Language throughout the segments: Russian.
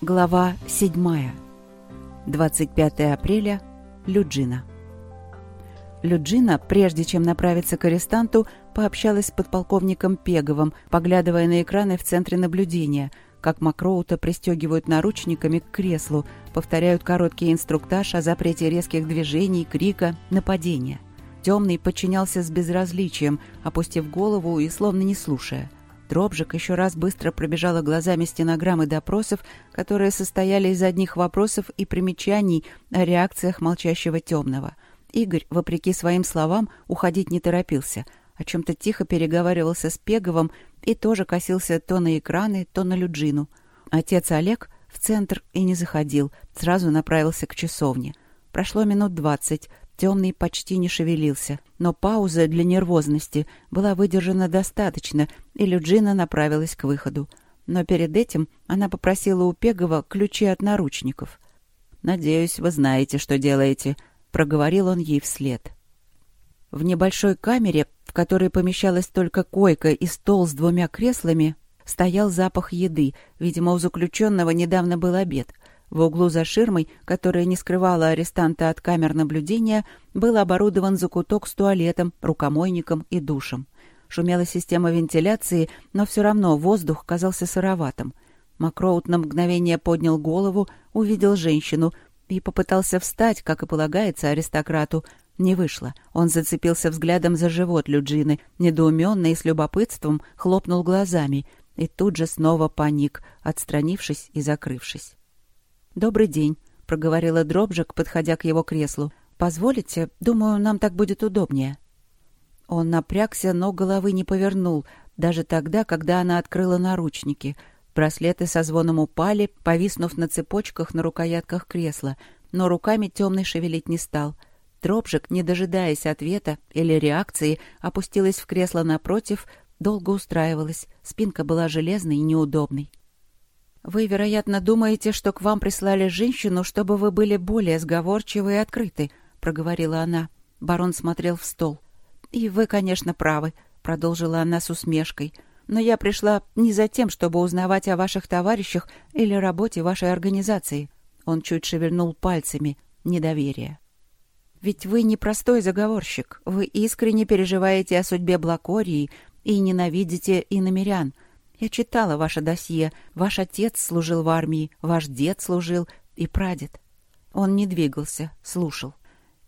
Глава 7. 25 апреля. Люджина. Люджина, прежде чем направиться к арестанту, пообщалась с подполковником Пеговым, поглядывая на экраны в центре наблюдения, как Макроута пристегивают наручниками к креслу, повторяют короткий инструктаж о запрете резких движений, крика, нападения. Темный подчинялся с безразличием, опустив голову и словно не слушая – Дробжик еще раз быстро пробежала глазами стенограммы допросов, которые состояли из одних вопросов и примечаний о реакциях молчащего темного. Игорь, вопреки своим словам, уходить не торопился, о чем-то тихо переговаривался с Пеговым и тоже косился то на экраны, то на Люджину. Отец Олег в центр и не заходил, сразу направился к часовне. Прошло минут двадцать, Темный почти не шевелился, но пауза для нервозности была выдержана достаточно, и Люджина направилась к выходу. Но перед этим она попросила у Пегова ключи от наручников. «Надеюсь, вы знаете, что делаете», — проговорил он ей вслед. В небольшой камере, в которой помещалась только койка и стол с двумя креслами, стоял запах еды. Видимо, у заключенного недавно был обед — в углу за ширмой, которая не скрывала арестанта от камер наблюдения, был оборудован закуток с туалетом, рукомойником и душем. Шумела система вентиляции, но все равно воздух казался сыроватым. Макроут на мгновение поднял голову, увидел женщину и попытался встать, как и полагается аристократу. Не вышло. Он зацепился взглядом за живот Люджины, недоуменно и с любопытством хлопнул глазами и тут же снова паник, отстранившись и закрывшись. «Добрый день», — проговорила Дробжик, подходя к его креслу. «Позволите? Думаю, нам так будет удобнее». Он напрягся, но головы не повернул, даже тогда, когда она открыла наручники. Браслеты со звоном упали, повиснув на цепочках на рукоятках кресла, но руками темный шевелить не стал. Дробжик, не дожидаясь ответа или реакции, опустилась в кресло напротив, долго устраивалась, спинка была железной и неудобной. Вы, вероятно, думаете, что к вам прислали женщину, чтобы вы были более сговорчивы и открыты, проговорила она. Барон смотрел в стол. И вы, конечно, правы, продолжила она с усмешкой. Но я пришла не за тем, чтобы узнавать о ваших товарищах или работе вашей организации. Он чуть шевельнул пальцами. Недоверие. Ведь вы не простой заговорщик. Вы искренне переживаете о судьбе Блакории и ненавидите иномерян — я читала ваше досье. Ваш отец служил в армии, ваш дед служил и прадед. Он не двигался, слушал.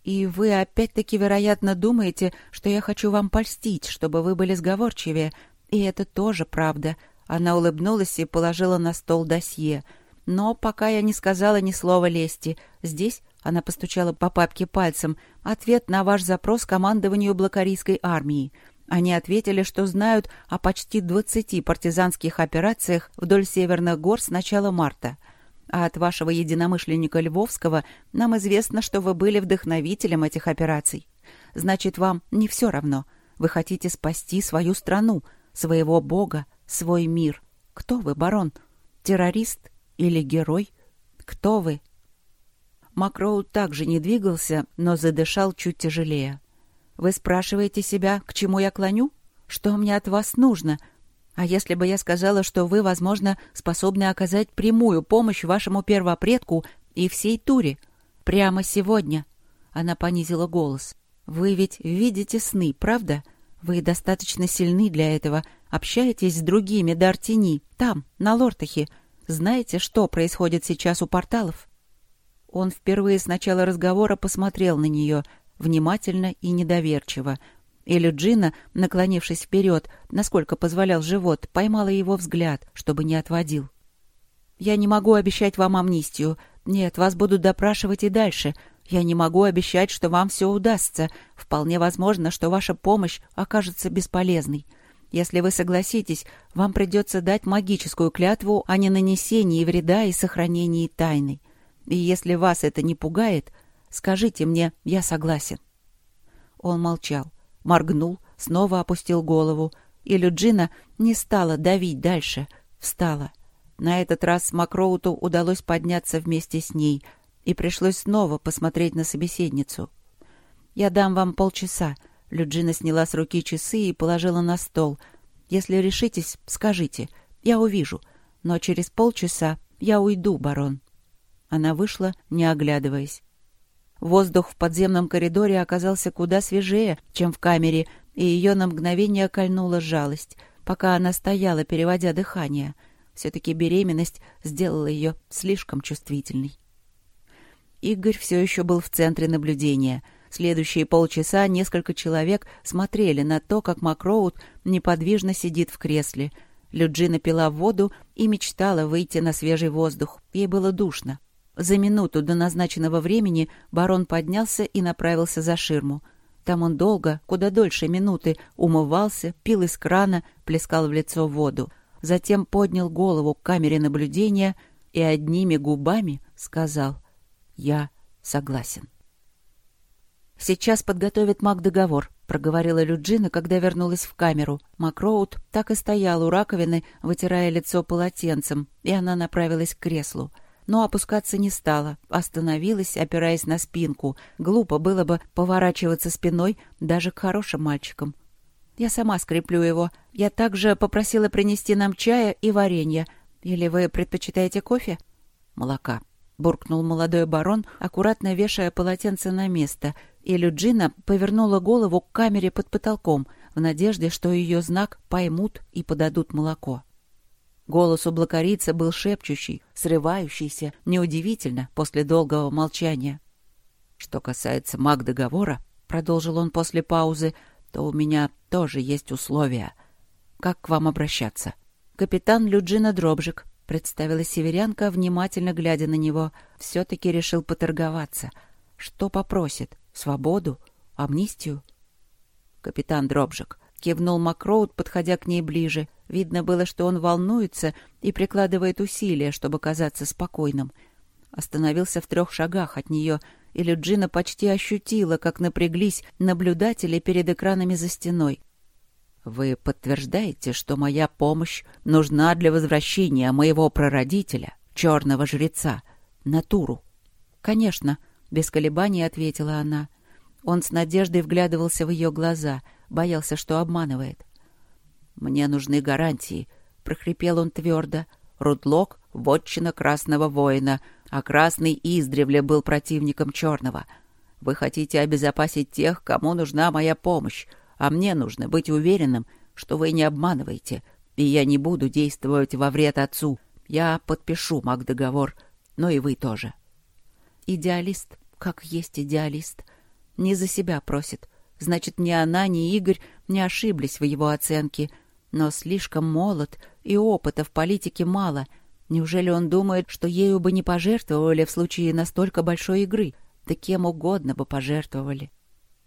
И вы опять-таки, вероятно, думаете, что я хочу вам польстить, чтобы вы были сговорчивее. И это тоже правда. Она улыбнулась и положила на стол досье. Но пока я не сказала ни слова лести, здесь она постучала по папке пальцем. Ответ на ваш запрос командованию Блокарийской армии. Они ответили, что знают о почти 20 партизанских операциях вдоль северных гор с начала марта. А от вашего единомышленника Львовского нам известно, что вы были вдохновителем этих операций. Значит, вам не все равно. Вы хотите спасти свою страну, своего бога, свой мир. Кто вы, барон? Террорист или герой? Кто вы?» Макроу также не двигался, но задышал чуть тяжелее. Вы спрашиваете себя, к чему я клоню? Что мне от вас нужно? А если бы я сказала, что вы, возможно, способны оказать прямую помощь вашему первопредку и всей туре? Прямо сегодня. Она понизила голос. Вы ведь видите сны, правда? Вы достаточно сильны для этого. Общаетесь с другими Д'Артини, там, на Лортахе. Знаете, что происходит сейчас у порталов? Он впервые с начала разговора посмотрел на нее — внимательно и недоверчиво. Или наклонившись вперед, насколько позволял живот, поймала его взгляд, чтобы не отводил. «Я не могу обещать вам амнистию. Нет, вас будут допрашивать и дальше. Я не могу обещать, что вам все удастся. Вполне возможно, что ваша помощь окажется бесполезной. Если вы согласитесь, вам придется дать магическую клятву о ненанесении вреда и сохранении тайны. И если вас это не пугает, Скажите мне, я согласен». Он молчал, моргнул, снова опустил голову, и Люджина не стала давить дальше, встала. На этот раз Макроуту удалось подняться вместе с ней, и пришлось снова посмотреть на собеседницу. «Я дам вам полчаса». Люджина сняла с руки часы и положила на стол. «Если решитесь, скажите. Я увижу. Но через полчаса «Я уйду, барон». Она вышла, не оглядываясь. Воздух в подземном коридоре оказался куда свежее, чем в камере, и ее на мгновение кольнула жалость, пока она стояла, переводя дыхание. Все-таки беременность сделала ее слишком чувствительной. Игорь все еще был в центре наблюдения. Следующие полчаса несколько человек смотрели на то, как Макроуд неподвижно сидит в кресле. Люджина пила воду и мечтала выйти на свежий воздух. Ей было душно. За минуту до назначенного времени барон поднялся и направился за ширму. Там он долго, куда дольше минуты, умывался, пил из крана, плескал в лицо воду. Затем поднял голову к камере наблюдения и одними губами сказал «Я согласен». «Сейчас подготовит маг договор», — проговорила Люджина, когда вернулась в камеру. Макроуд так и стоял у раковины, вытирая лицо полотенцем, и она направилась к креслу но опускаться не стала, остановилась, опираясь на спинку. Глупо было бы поворачиваться спиной даже к хорошим мальчикам. Я сама скреплю его. Я также попросила принести нам чая и варенья. Или вы предпочитаете кофе? Молока. Буркнул молодой барон, аккуратно вешая полотенце на место, и Люджина повернула голову к камере под потолком в надежде, что ее знак поймут и подадут молоко. Голос у блокарица был шепчущий, срывающийся, неудивительно, после долгого молчания. «Что касается маг договора», — продолжил он после паузы, — «то у меня тоже есть условия. Как к вам обращаться?» «Капитан Люджина Дробжик», — представила северянка, внимательно глядя на него, все-таки решил поторговаться. «Что попросит? Свободу? Амнистию?» «Капитан Дробжик», — кивнул Макроуд, подходя к ней ближе — Видно было, что он волнуется и прикладывает усилия, чтобы казаться спокойным. Остановился в трех шагах от нее, и Люджина почти ощутила, как напряглись наблюдатели перед экранами за стеной. «Вы подтверждаете, что моя помощь нужна для возвращения моего прародителя, черного жреца, натуру?» «Конечно», — без колебаний ответила она. Он с надеждой вглядывался в ее глаза, боялся, что обманывает. «Мне нужны гарантии», — прохрипел он твердо. «Рудлок — вотчина Красного Воина, а Красный издревле был противником Черного. Вы хотите обезопасить тех, кому нужна моя помощь, а мне нужно быть уверенным, что вы не обманываете, и я не буду действовать во вред отцу. Я подпишу маг-договор, но и вы тоже». Идеалист, как есть идеалист. Не за себя просит. Значит, ни она, ни Игорь не ошиблись в его оценке — но слишком молод, и опыта в политике мало. Неужели он думает, что ею бы не пожертвовали в случае настолько большой игры? Да кем угодно бы пожертвовали.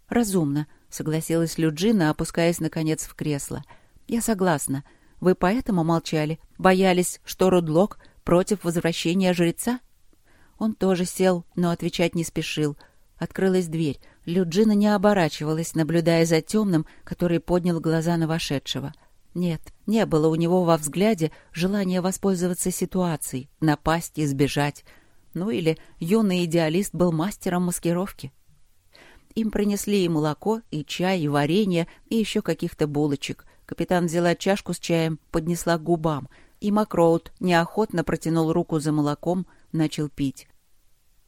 «Разумно», — согласилась Люджина, опускаясь, наконец, в кресло. «Я согласна. Вы поэтому молчали? Боялись, что Рудлок против возвращения жреца?» Он тоже сел, но отвечать не спешил. Открылась дверь. Люджина не оборачивалась, наблюдая за темным, который поднял глаза на вошедшего — нет, не было у него во взгляде желания воспользоваться ситуацией, напасть и сбежать. Ну или юный идеалист был мастером маскировки. Им принесли и молоко, и чай, и варенье, и еще каких-то булочек. Капитан взяла чашку с чаем, поднесла к губам, и Макроуд неохотно протянул руку за молоком, начал пить.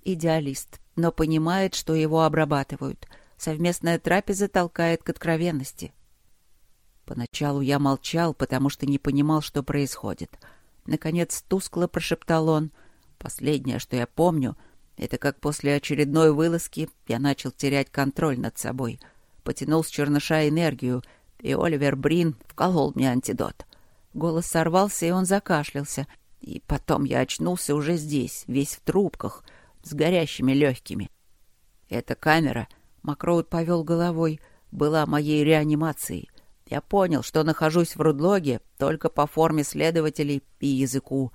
Идеалист, но понимает, что его обрабатывают. Совместная трапеза толкает к откровенности. Поначалу я молчал, потому что не понимал, что происходит. Наконец тускло прошептал он. Последнее, что я помню, это как после очередной вылазки я начал терять контроль над собой. Потянул с черныша энергию, и Оливер Брин вколол мне антидот. Голос сорвался, и он закашлялся. И потом я очнулся уже здесь, весь в трубках, с горящими легкими. Эта камера, Макроуд повел головой, была моей реанимацией. Я понял, что нахожусь в Рудлоге только по форме следователей и языку.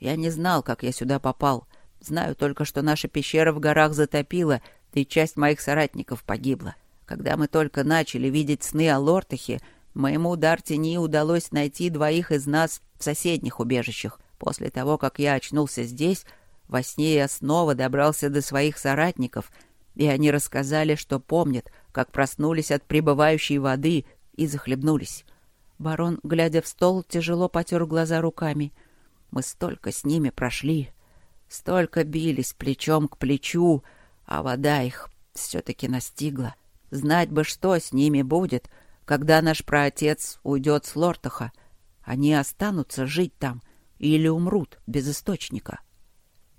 Я не знал, как я сюда попал. Знаю только, что наша пещера в горах затопила, и часть моих соратников погибла. Когда мы только начали видеть сны о Лортахе, моему Дартини удалось найти двоих из нас в соседних убежищах. После того, как я очнулся здесь, во сне я снова добрался до своих соратников, и они рассказали, что помнят, как проснулись от прибывающей воды и захлебнулись. Барон, глядя в стол, тяжело потер глаза руками. Мы столько с ними прошли, столько бились плечом к плечу, а вода их все-таки настигла. Знать бы, что с ними будет, когда наш праотец уйдет с Лортаха. Они останутся жить там или умрут без источника.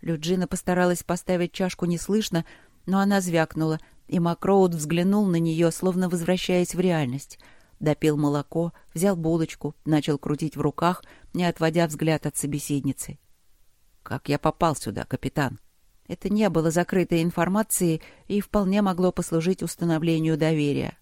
Люджина постаралась поставить чашку неслышно, но она звякнула, и Макроуд взглянул на нее, словно возвращаясь в реальность. Допил молоко, взял булочку, начал крутить в руках, не отводя взгляд от собеседницы. «Как я попал сюда, капитан?» Это не было закрытой информацией и вполне могло послужить установлению доверия.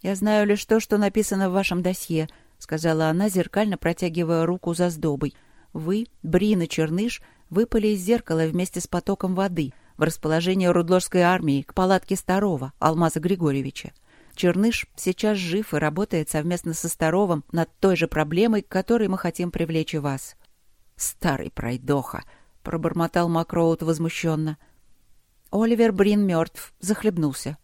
«Я знаю лишь то, что написано в вашем досье», — сказала она, зеркально протягивая руку за сдобой. «Вы, Брин и Черныш, выпали из зеркала вместе с потоком воды в расположение Рудложской армии к палатке Старова, Алмаза Григорьевича. Черныш сейчас жив и работает совместно со Старовым над той же проблемой, к которой мы хотим привлечь и вас». «Старый пройдоха!» — пробормотал Макроуд возмущенно. Оливер Брин мертв, захлебнулся.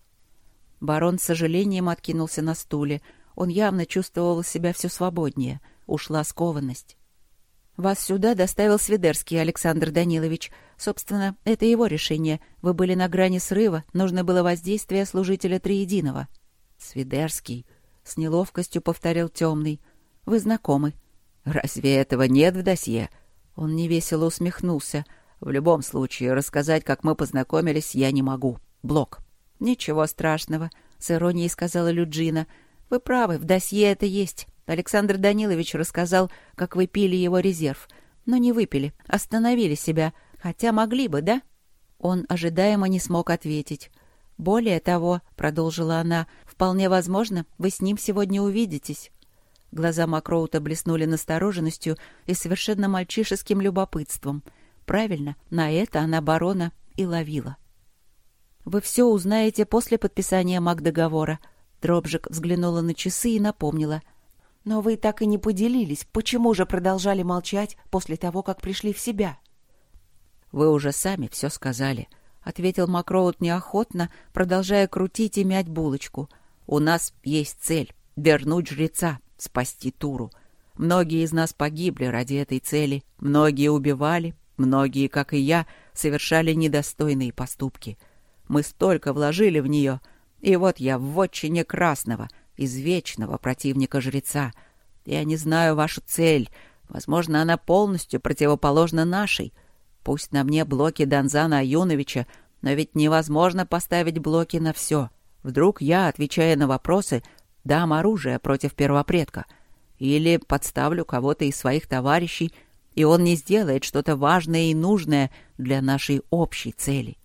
Барон с сожалением откинулся на стуле. Он явно чувствовал себя все свободнее. Ушла скованность. «Вас сюда доставил Свидерский Александр Данилович. Собственно, это его решение. Вы были на грани срыва, нужно было воздействие служителя Триединого». «Свидерский», — с неловкостью повторил темный. «Вы знакомы». «Разве этого нет в досье?» Он невесело усмехнулся. «В любом случае, рассказать, как мы познакомились, я не могу. Блок». «Ничего страшного», — с иронией сказала Люджина. «Вы правы, в досье это есть. Александр Данилович рассказал, как вы пили его резерв. Но не выпили, остановили себя. Хотя могли бы, да?» Он ожидаемо не смог ответить. «Более того», — продолжила она, — «вполне возможно, вы с ним сегодня увидитесь». Глаза Макроута блеснули настороженностью и совершенно мальчишеским любопытством. Правильно, на это она барона и ловила. «Вы все узнаете после подписания маг-договора». Дробжик взглянула на часы и напомнила. «Но вы так и не поделились, почему же продолжали молчать после того, как пришли в себя?» «Вы уже сами все сказали», — ответил Макроут неохотно, продолжая крутить и мять булочку. «У нас есть цель — вернуть жреца спасти Туру. Многие из нас погибли ради этой цели, многие убивали, многие, как и я, совершали недостойные поступки. Мы столько вложили в нее, и вот я в вотчине Красного, извечного противника жреца. Я не знаю вашу цель, возможно, она полностью противоположна нашей. Пусть на мне блоки Донзана Аюновича, но ведь невозможно поставить блоки на все. Вдруг я, отвечая на вопросы, дам оружие против первопредка. Или подставлю кого-то из своих товарищей, и он не сделает что-то важное и нужное для нашей общей цели.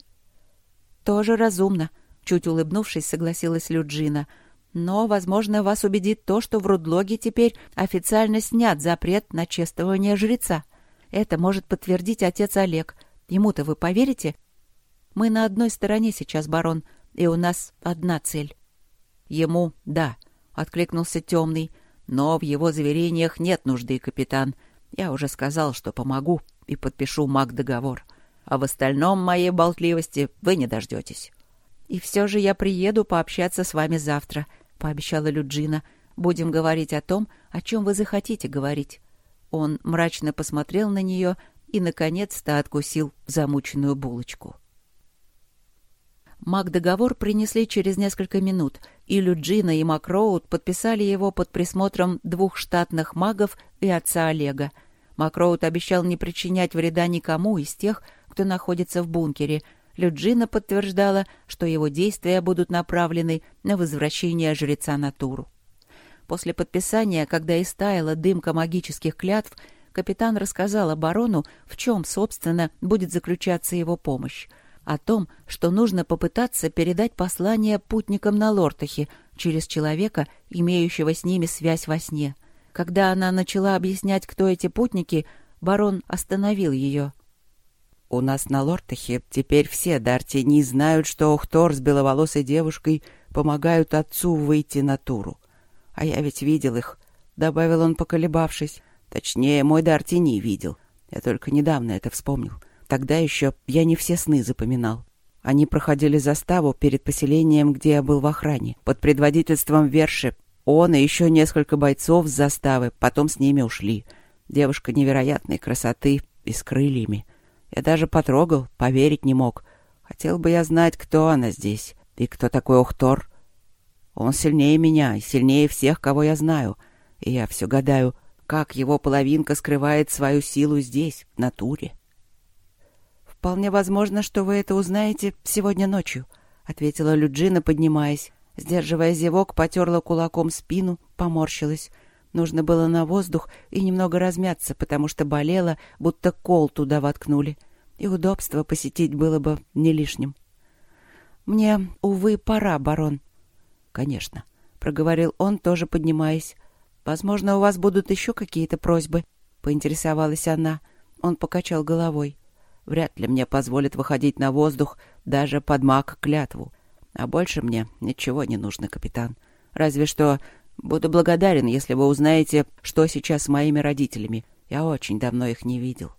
«Тоже разумно», — чуть улыбнувшись, согласилась Люджина. «Но, возможно, вас убедит то, что в Рудлоге теперь официально снят запрет на чествование жреца. Это может подтвердить отец Олег. Ему-то вы поверите? Мы на одной стороне сейчас, барон, и у нас одна цель». «Ему — да», откликнулся темный. Но в его заверениях нет нужды, капитан. Я уже сказал, что помогу и подпишу маг-договор. А в остальном моей болтливости вы не дождетесь. И все же я приеду пообщаться с вами завтра, пообещала Люджина. Будем говорить о том, о чем вы захотите говорить. Он мрачно посмотрел на нее и, наконец-то, откусил замученную булочку. Маг-договор принесли через несколько минут, и Люджина и Макроуд подписали его под присмотром двух штатных магов и отца Олега. Макроуд обещал не причинять вреда никому из тех, кто находится в бункере. Люджина подтверждала, что его действия будут направлены на возвращение жреца на Туру. После подписания, когда истаяла дымка магических клятв, капитан рассказал барону, в чем, собственно, будет заключаться его помощь о том, что нужно попытаться передать послание путникам на Лортахе через человека, имеющего с ними связь во сне. Когда она начала объяснять, кто эти путники, барон остановил ее. «У нас на Лортахе теперь все Дарти не знают, что Охтор с беловолосой девушкой помогают отцу выйти на Туру. А я ведь видел их», — добавил он, поколебавшись. «Точнее, мой Дарти не видел. Я только недавно это вспомнил. Тогда еще я не все сны запоминал. Они проходили заставу перед поселением, где я был в охране, под предводительством Верши. Он и еще несколько бойцов с заставы потом с ними ушли. Девушка невероятной красоты и с крыльями. Я даже потрогал, поверить не мог. Хотел бы я знать, кто она здесь и кто такой Охтор. Он сильнее меня и сильнее всех, кого я знаю. И я все гадаю, как его половинка скрывает свою силу здесь, в натуре. «Вполне возможно, что вы это узнаете сегодня ночью», — ответила Люджина, поднимаясь. Сдерживая зевок, потерла кулаком спину, поморщилась. Нужно было на воздух и немного размяться, потому что болела, будто кол туда воткнули. И удобство посетить было бы не лишним. «Мне, увы, пора, барон». «Конечно», — проговорил он, тоже поднимаясь. «Возможно, у вас будут еще какие-то просьбы?» — поинтересовалась она. Он покачал головой. «Вряд ли мне позволят выходить на воздух даже под маг клятву. А больше мне ничего не нужно, капитан. Разве что буду благодарен, если вы узнаете, что сейчас с моими родителями. Я очень давно их не видел».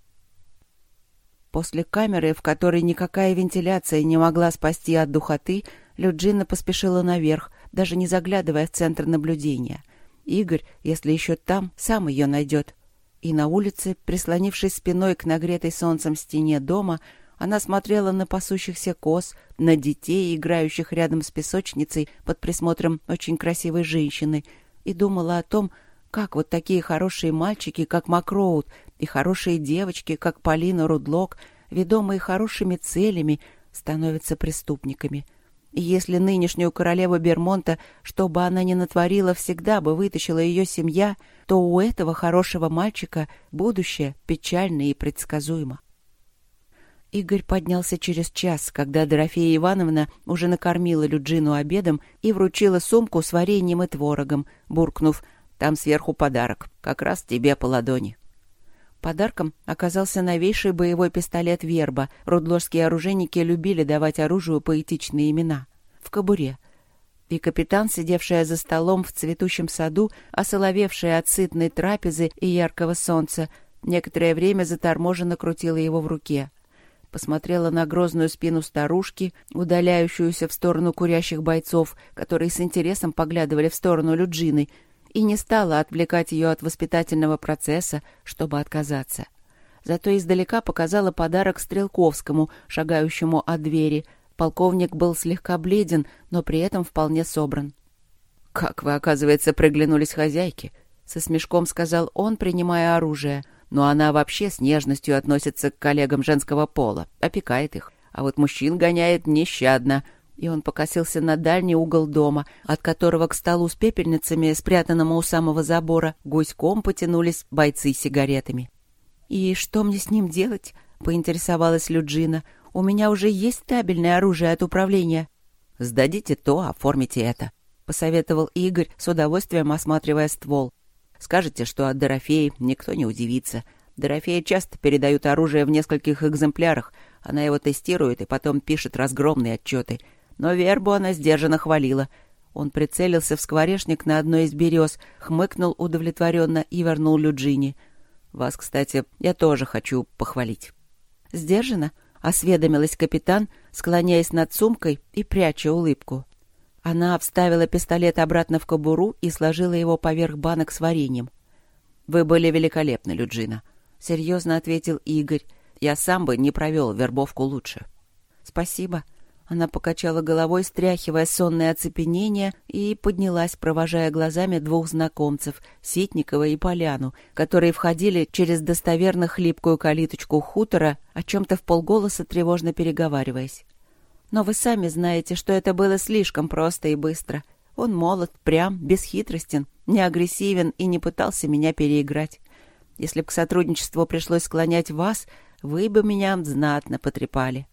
После камеры, в которой никакая вентиляция не могла спасти от духоты, Люджина поспешила наверх, даже не заглядывая в центр наблюдения. Игорь, если еще там, сам ее найдет. И на улице, прислонившись спиной к нагретой солнцем стене дома, она смотрела на пасущихся коз, на детей, играющих рядом с песочницей под присмотром очень красивой женщины, и думала о том, как вот такие хорошие мальчики, как Макроуд, и хорошие девочки, как Полина Рудлок, ведомые хорошими целями, становятся преступниками. И если нынешнюю королеву Бермонта, что бы она ни натворила, всегда бы вытащила ее семья, то у этого хорошего мальчика будущее печально и предсказуемо. Игорь поднялся через час, когда Дорофея Ивановна уже накормила Люджину обедом и вручила сумку с вареньем и творогом, буркнув «Там сверху подарок, как раз тебе по ладони». Подарком оказался новейший боевой пистолет «Верба». Рудложские оружейники любили давать оружию поэтичные имена. В кобуре. И капитан, сидевшая за столом в цветущем саду, осоловевшая от сытной трапезы и яркого солнца, некоторое время заторможенно крутила его в руке. Посмотрела на грозную спину старушки, удаляющуюся в сторону курящих бойцов, которые с интересом поглядывали в сторону Люджины — и не стала отвлекать ее от воспитательного процесса, чтобы отказаться. Зато издалека показала подарок Стрелковскому, шагающему от двери. Полковник был слегка бледен, но при этом вполне собран. «Как вы, оказывается, приглянулись хозяйке?» — со смешком сказал он, принимая оружие. «Но она вообще с нежностью относится к коллегам женского пола, опекает их. А вот мужчин гоняет нещадно, и он покосился на дальний угол дома, от которого к столу с пепельницами, спрятанному у самого забора, гуськом потянулись бойцы с сигаретами. «И что мне с ним делать?» — поинтересовалась Люджина. «У меня уже есть стабильное оружие от управления». «Сдадите то, оформите это», — посоветовал Игорь, с удовольствием осматривая ствол. «Скажете, что от Дорофеи никто не удивится. Дорофея часто передают оружие в нескольких экземплярах. Она его тестирует и потом пишет разгромные отчеты но вербу она сдержанно хвалила. Он прицелился в скворечник на одной из берез, хмыкнул удовлетворенно и вернул Люджини. «Вас, кстати, я тоже хочу похвалить». «Сдержанно?» — осведомилась капитан, склоняясь над сумкой и пряча улыбку. Она вставила пистолет обратно в кобуру и сложила его поверх банок с вареньем. «Вы были великолепны, Люджина», — серьезно ответил Игорь. «Я сам бы не провел вербовку лучше». «Спасибо», она покачала головой, стряхивая сонное оцепенение, и поднялась, провожая глазами двух знакомцев, Ситникова и Поляну, которые входили через достоверно хлипкую калиточку хутора, о чем-то в полголоса тревожно переговариваясь. «Но вы сами знаете, что это было слишком просто и быстро. Он молод, прям, бесхитростен, не агрессивен и не пытался меня переиграть. Если бы к сотрудничеству пришлось склонять вас, вы бы меня знатно потрепали».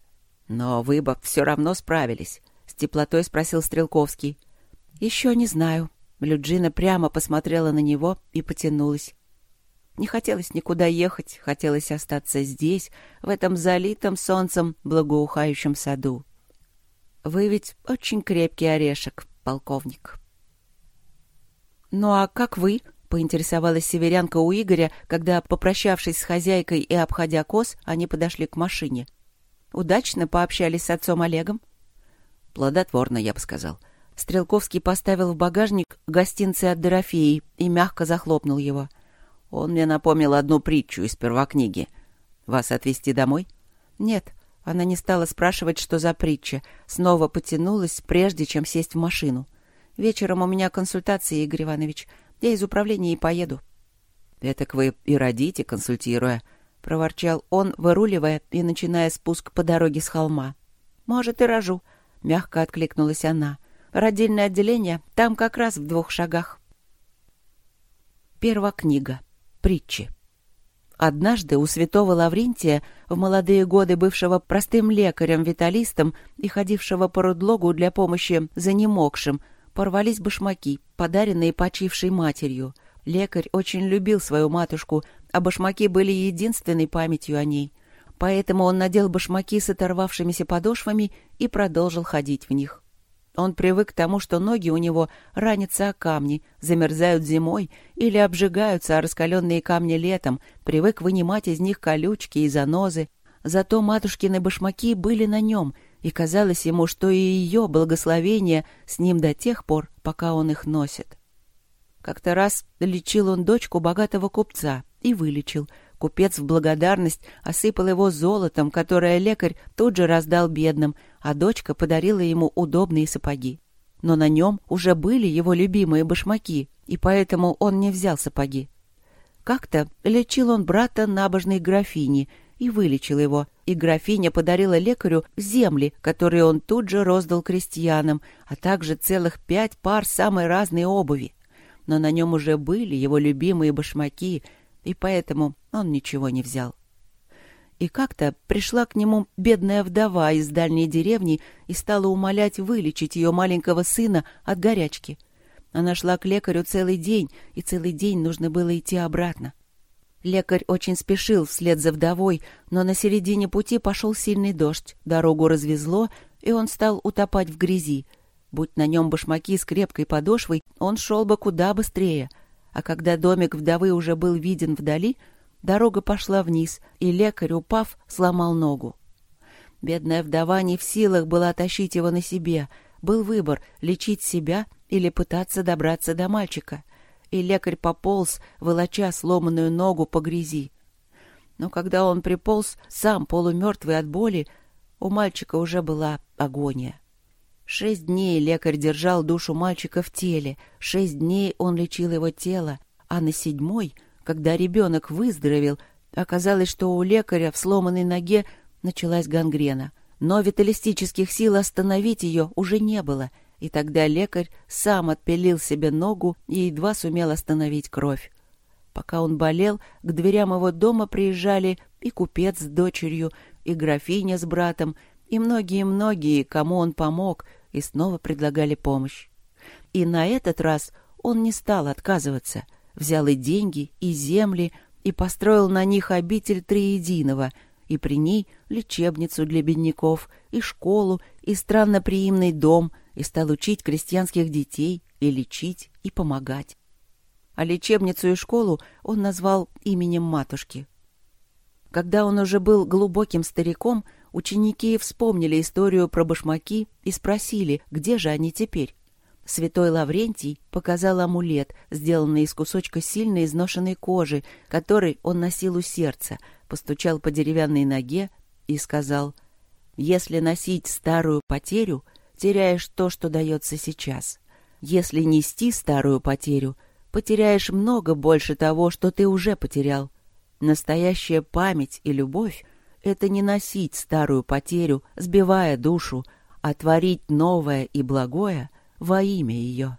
«Но вы бы все равно справились», — с теплотой спросил Стрелковский. «Еще не знаю». Люджина прямо посмотрела на него и потянулась. Не хотелось никуда ехать, хотелось остаться здесь, в этом залитом солнцем благоухающем саду. «Вы ведь очень крепкий орешек, полковник». «Ну а как вы?» — поинтересовалась северянка у Игоря, когда, попрощавшись с хозяйкой и обходя коз, они подошли к машине. — Удачно пообщались с отцом Олегом? Плодотворно, я бы сказал. Стрелковский поставил в багажник гостинцы от Дорофеи и мягко захлопнул его. Он мне напомнил одну притчу из первокниги. Вас отвезти домой? Нет. Она не стала спрашивать, что за притча. Снова потянулась, прежде чем сесть в машину. Вечером у меня консультация, Игорь Иванович. Я из управления и поеду. «Этак вы и родите, консультируя», — проворчал он, выруливая и начиная спуск по дороге с холма. «Может, и рожу», — мягко откликнулась она. «Родильное отделение там как раз в двух шагах». Первая книга. Притчи. Однажды у святого Лаврентия, в молодые годы бывшего простым лекарем-виталистом и ходившего по рудлогу для помощи занемогшим, порвались башмаки, подаренные почившей матерью — Лекарь очень любил свою матушку, а башмаки были единственной памятью о ней. Поэтому он надел башмаки с оторвавшимися подошвами и продолжил ходить в них. Он привык к тому, что ноги у него ранятся о камни, замерзают зимой или обжигаются о раскаленные камни летом, привык вынимать из них колючки и занозы. Зато матушкины башмаки были на нем, и казалось ему, что и ее благословение с ним до тех пор, пока он их носит. Как-то раз лечил он дочку богатого купца и вылечил. Купец в благодарность осыпал его золотом, которое лекарь тут же раздал бедным, а дочка подарила ему удобные сапоги. Но на нем уже были его любимые башмаки, и поэтому он не взял сапоги. Как-то лечил он брата набожной графини и вылечил его, и графиня подарила лекарю земли, которые он тут же роздал крестьянам, а также целых пять пар самой разной обуви но на нем уже были его любимые башмаки, и поэтому он ничего не взял. И как-то пришла к нему бедная вдова из дальней деревни и стала умолять вылечить ее маленького сына от горячки. Она шла к лекарю целый день, и целый день нужно было идти обратно. Лекарь очень спешил вслед за вдовой, но на середине пути пошел сильный дождь, дорогу развезло, и он стал утопать в грязи — Будь на нем башмаки с крепкой подошвой, он шел бы куда быстрее. А когда домик вдовы уже был виден вдали, дорога пошла вниз, и лекарь, упав, сломал ногу. Бедная вдова не в силах была тащить его на себе. Был выбор — лечить себя или пытаться добраться до мальчика. И лекарь пополз, волоча сломанную ногу по грязи. Но когда он приполз, сам полумертвый от боли, у мальчика уже была агония. Шесть дней лекарь держал душу мальчика в теле, шесть дней он лечил его тело, а на седьмой, когда ребенок выздоровел, оказалось, что у лекаря в сломанной ноге началась гангрена. Но виталистических сил остановить ее уже не было, и тогда лекарь сам отпилил себе ногу и едва сумел остановить кровь. Пока он болел, к дверям его дома приезжали и купец с дочерью, и графиня с братом, и многие-многие, кому он помог — и снова предлагали помощь. И на этот раз он не стал отказываться, взял и деньги, и земли, и построил на них обитель Триединого, и при ней лечебницу для бедняков, и школу, и странноприимный дом, и стал учить крестьянских детей, и лечить, и помогать. А лечебницу и школу он назвал именем матушки. Когда он уже был глубоким стариком, Ученики вспомнили историю про башмаки и спросили, где же они теперь. Святой Лаврентий показал амулет, сделанный из кусочка сильно изношенной кожи, который он носил у сердца, постучал по деревянной ноге и сказал, «Если носить старую потерю, теряешь то, что дается сейчас. Если нести старую потерю, потеряешь много больше того, что ты уже потерял. Настоящая память и любовь это не носить старую потерю, сбивая душу, а творить новое и благое во имя ее.